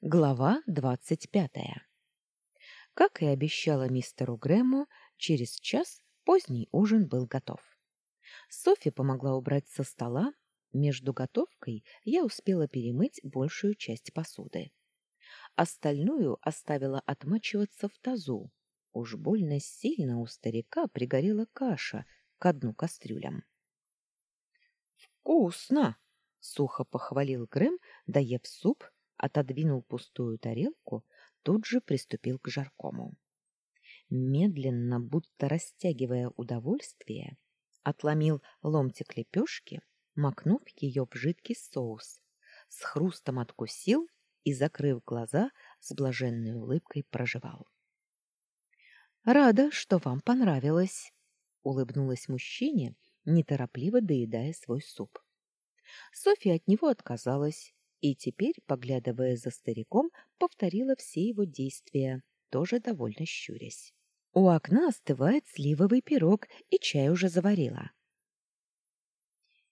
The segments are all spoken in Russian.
Глава двадцать пятая. Как и обещала мистеру Грэму, через час поздний ужин был готов. Софи помогла убрать со стола. Между готовкой я успела перемыть большую часть посуды. Остальную оставила отмачиваться в тазу. Уж больно сильно у старика пригорела каша к дну кастрюлям. «Вкусно!» — сухо похвалил Грэм, доев суп отодвинул пустую тарелку, тут же приступил к жаркому. Медленно, будто растягивая удовольствие, отломил ломтик лепешки, макнув ее в жидкий соус, с хрустом откусил и, закрыв глаза, с блаженной улыбкой прожевал. «Рада, что вам понравилось», — улыбнулась мужчине, неторопливо доедая свой суп. Софья от него отказалась, и теперь, поглядывая за стариком, повторила все его действия, тоже довольно щурясь. У окна остывает сливовый пирог, и чай уже заварила.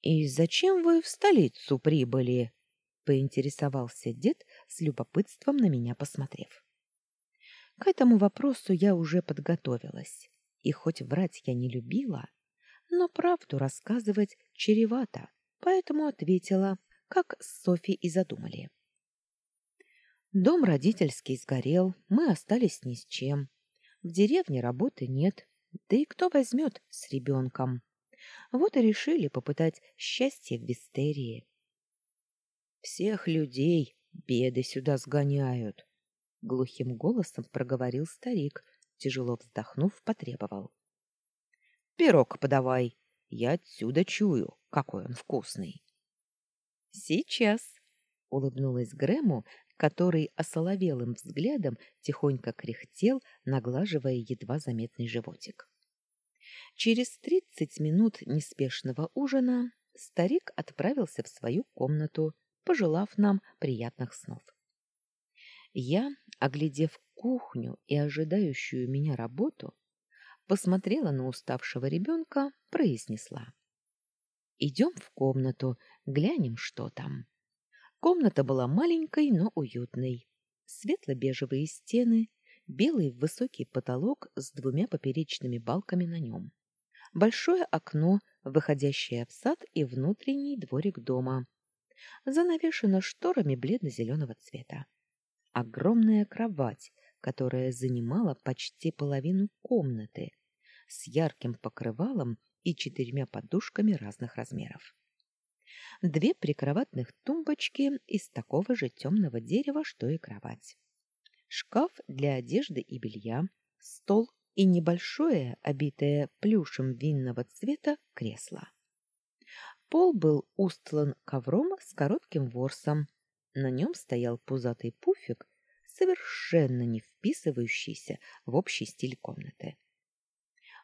«И зачем вы в столицу прибыли?» — поинтересовался дед, с любопытством на меня посмотрев. К этому вопросу я уже подготовилась, и хоть врать я не любила, но правду рассказывать чревато, поэтому ответила как с Софи и задумали. Дом родительский сгорел, мы остались ни с чем. В деревне работы нет, да и кто возьмет с ребенком? Вот и решили попытать счастье в Вистерии. Всех людей беды сюда сгоняют, — глухим голосом проговорил старик, тяжело вздохнув, потребовал. — Пирог подавай, я отсюда чую, какой он вкусный. Сейчас, улыбнулась Грэму, который осоловелым взглядом тихонько кряхтел, наглаживая едва заметный животик. Через тридцать минут неспешного ужина старик отправился в свою комнату, пожелав нам приятных снов. Я, оглядев кухню и ожидающую меня работу, посмотрела на уставшего ребенка, произнесла. Идем в комнату, глянем, что там. Комната была маленькой, но уютной. Светло-бежевые стены, белый высокий потолок с двумя поперечными балками на нем. Большое окно, выходящее в сад и внутренний дворик дома. Занавешено шторами бледно-зеленого цвета. Огромная кровать, которая занимала почти половину комнаты, с ярким покрывалом и четырьмя подушками разных размеров. Две прикроватных тумбочки из такого же темного дерева, что и кровать. Шкаф для одежды и белья, стол и небольшое, обитое плюшем винного цвета, кресло. Пол был устлан ковром с коротким ворсом. На нем стоял пузатый пуфик, совершенно не вписывающийся в общий стиль комнаты.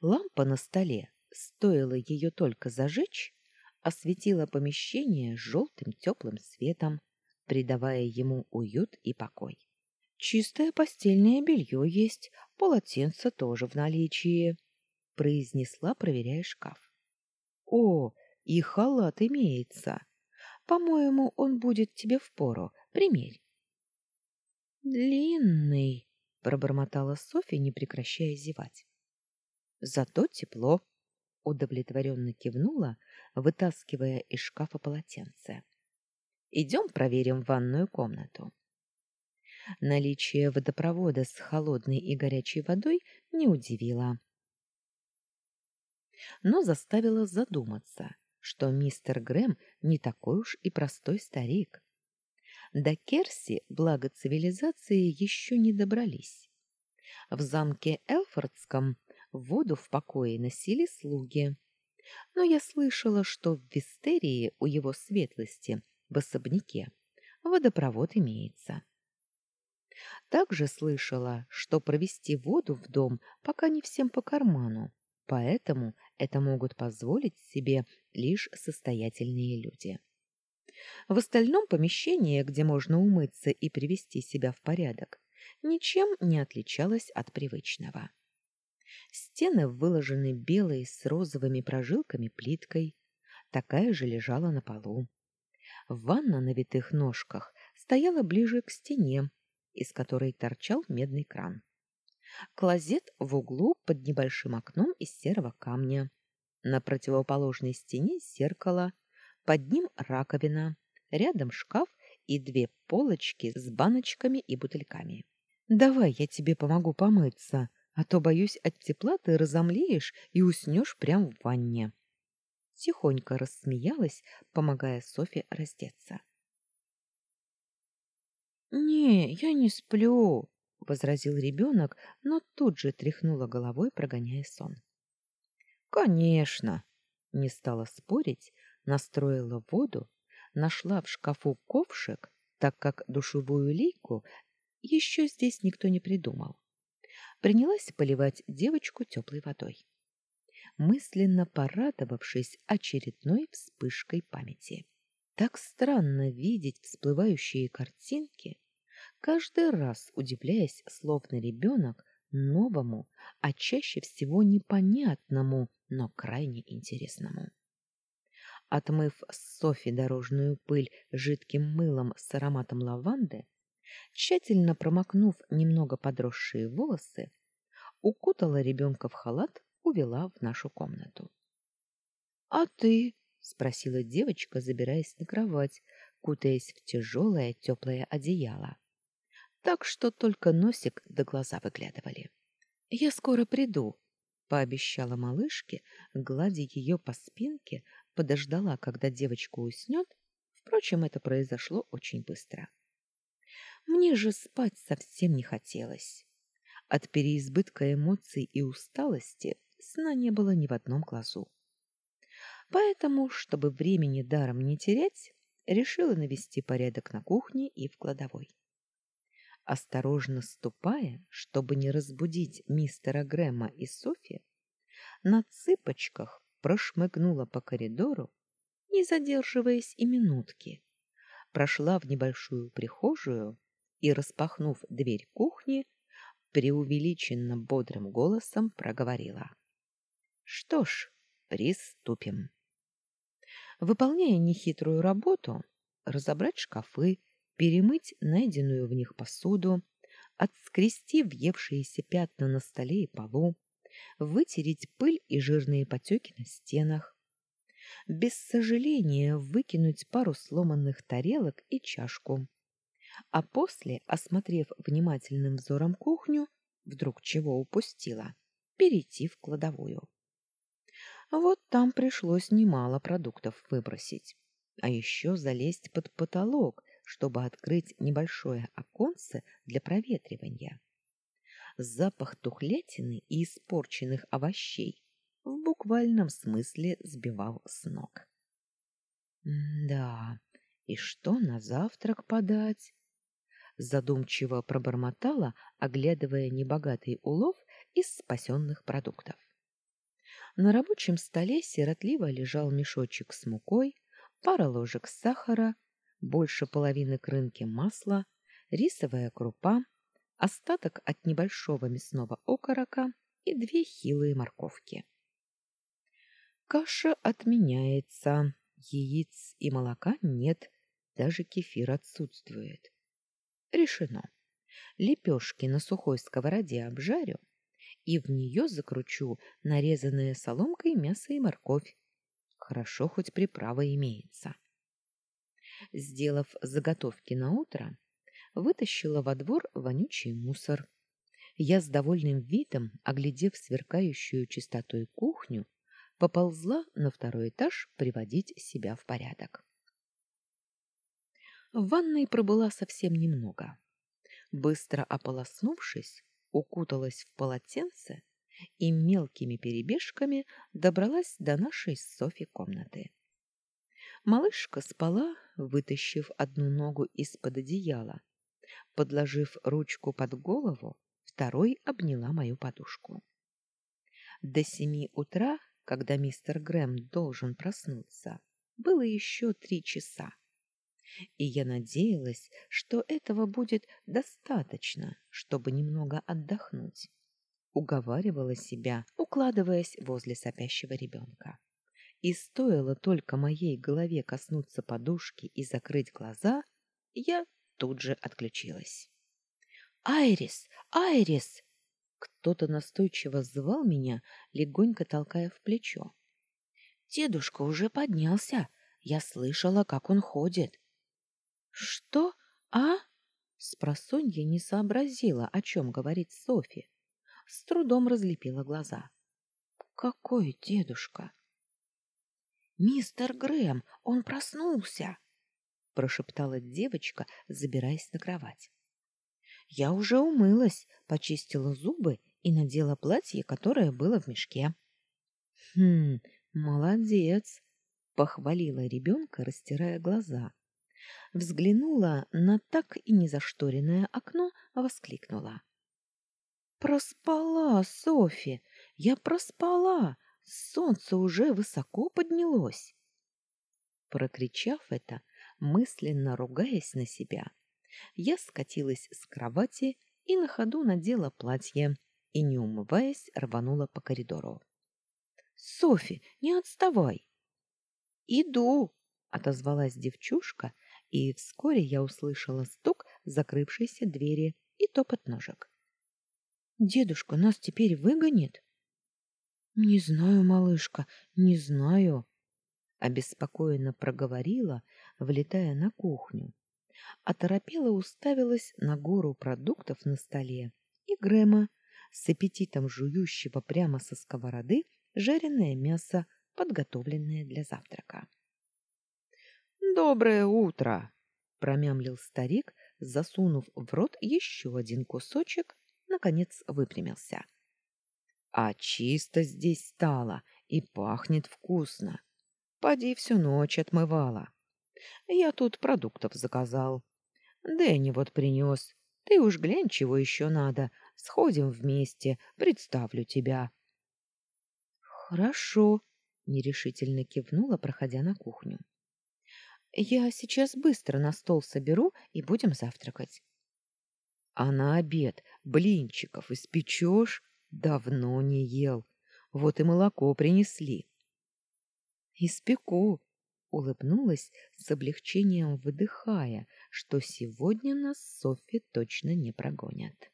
Лампа на столе стоило ее только зажечь, осветила помещение желтым теплым светом, придавая ему уют и покой. Чистое постельное белье есть, полотенце тоже в наличии, произнесла, проверяя шкаф. О, и халат имеется. По-моему, он будет тебе впору. Примерь. Длинный, пробормотала Софья, не прекращая зевать. Зато тепло, удовлетворенно кивнула, вытаскивая из шкафа полотенце. Идем проверим ванную комнату. Наличие водопровода с холодной и горячей водой не удивило, но заставило задуматься, что мистер Грэм не такой уж и простой старик. До Керси, благо цивилизации, еще не добрались. В замке Элфордском воду в покое носили слуги. Но я слышала, что в Вистерии у его светлости в особняке водопровод имеется. Также слышала, что провести воду в дом пока не всем по карману, поэтому это могут позволить себе лишь состоятельные люди. В остальном помещение, где можно умыться и привести себя в порядок, ничем не отличалось от привычного. Стены выложены белой с розовыми прожилками плиткой. Такая же лежала на полу. Ванна на витых ножках стояла ближе к стене, из которой торчал медный кран. Клозет в углу под небольшим окном из серого камня. На противоположной стене зеркало, под ним раковина, рядом шкаф и две полочки с баночками и бутыльками. «Давай я тебе помогу помыться, а то, боюсь, от тепла ты разомлеешь и уснешь прямо в ванне». Тихонько рассмеялась, помогая Софье раздеться. «Не, я не сплю», — возразил ребенок, но тут же тряхнула головой, прогоняя сон. «Конечно!» — не стала спорить, настроила воду, нашла в шкафу ковшик, так как душевую лейку еще здесь никто не придумал. Принялась поливать девочку теплой водой, мысленно порадовавшись очередной вспышкой памяти. Так странно видеть всплывающие картинки, каждый раз удивляясь, словно ребенок, новому, а чаще всего непонятному, но крайне интересному. Отмыв с Софи дорожную пыль жидким мылом с ароматом лаванды, тщательно промокнув немного подросшие волосы, укутала ребенка в халат, увела в нашу комнату. — А ты? — спросила девочка, забираясь на кровать, кутаясь в тяжелое теплое одеяло. Так что только носик до глаза выглядывали. — Я скоро приду, — пообещала малышке, гладя ее по спинке, подождала, когда девочка уснет. Впрочем, это произошло очень быстро. Мне же спать совсем не хотелось. От переизбытка эмоций и усталости сна не было ни в одном глазу. Поэтому, чтобы времени даром не терять, решила навести порядок на кухне и в кладовой. Осторожно ступая, чтобы не разбудить мистера Грэма и Софи, на цыпочках прошмыгнула по коридору, не задерживаясь и минутки, прошла в небольшую прихожую и, распахнув дверь кухни, преувеличенно бодрым голосом проговорила. «Что ж, приступим». Выполняя нехитрую работу, разобрать шкафы, перемыть найденную в них посуду, отскрести въевшиеся пятна на столе и полу, вытереть пыль и жирные потеки на стенах, без сожаления выкинуть пару сломанных тарелок и чашку, а после, осмотрев внимательным взором кухню, вдруг чего упустила, перейти в кладовую. Вот там пришлось немало продуктов выбросить. А еще залезть под потолок, чтобы открыть небольшое оконце для проветривания. Запах тухлятины и испорченных овощей в буквальном смысле сбивал с ног. «Да, и что на завтрак подать?» Задумчиво пробормотала, оглядывая небогатый улов из спасенных продуктов. На рабочем столе сиротливо лежал мешочек с мукой, пара ложек сахара, больше половины крынки масла, рисовая крупа, остаток от небольшого мясного окорока и две хилые морковки. Каша отменяется, яиц и молока нет, даже кефир отсутствует. Решено. Лепешки на сухой сковороде обжарю, и в нее закручу нарезанное соломкой мясо и морковь. Хорошо, хоть приправа имеется. Сделав заготовки на утро, вытащила во двор вонючий мусор. Я с довольным видом, оглядев сверкающую чистотой кухню, поползла на второй этаж приводить себя в порядок. В ванной пробыла совсем немного. Быстро ополоснувшись, укуталась в полотенце и мелкими перебежками добралась до нашей Софи комнаты. Малышка спала, вытащив одну ногу из-под одеяла. Подложив ручку под голову, второй обняла мою подушку. До семи утра, когда мистер Грэм должен проснуться, было еще три часа и я надеялась, что этого будет достаточно, чтобы немного отдохнуть. Уговаривала себя, укладываясь возле сопящего ребенка. И стоило только моей голове коснуться подушки и закрыть глаза, я тут же отключилась. «Айрис! Айрис!» Кто-то настойчиво звал меня, легонько толкая в плечо. «Дедушка уже поднялся. Я слышала, как он ходит». «Что? А?» Спросонья не сообразила, о чем говорит Софи. С трудом разлепила глаза. «Какой дедушка?» «Мистер Грэм, он проснулся!» прошептала девочка, забираясь на кровать. Я уже умылась, почистила зубы и надела платье, которое было в мешке. Хм, молодец, похвалила ребенка, растирая глаза. Взглянула на так и не зашторенное окно, воскликнула: Проспала, Софи. Я проспала. Солнце уже высоко поднялось. Прокричав это, мысленно ругаясь на себя, я скатилась с кровати и на ходу надела платье и, не умываясь, рванула по коридору. «Софи, не отставай!» «Иду!» — отозвалась девчушка, и вскоре я услышала стук закрывшейся двери и топот ножек. «Дедушка нас теперь выгонит?» «Не знаю, малышка, не знаю», — обеспокоенно проговорила, влетая на кухню. Оторопела уставилась на гору продуктов на столе и Грэма, с аппетитом жующего прямо со сковороды жареное мясо, подготовленное для завтрака. «Доброе утро!» — промямлил старик, засунув в рот еще один кусочек, наконец выпрямился. «А чисто здесь стало и пахнет вкусно. Поди всю ночь отмывала. Я тут продуктов заказал. Дэнни вот принес. Ты уж глянь, чего еще надо. Сходим вместе, представлю тебя. Хорошо, нерешительно кивнула, проходя на кухню. Я сейчас быстро на стол соберу и будем завтракать. А на обед блинчиков испечешь? Давно не ел. Вот и молоко принесли. Испеку, улыбнулась с облегчением, выдыхая, что сегодня нас Софи точно не прогонят.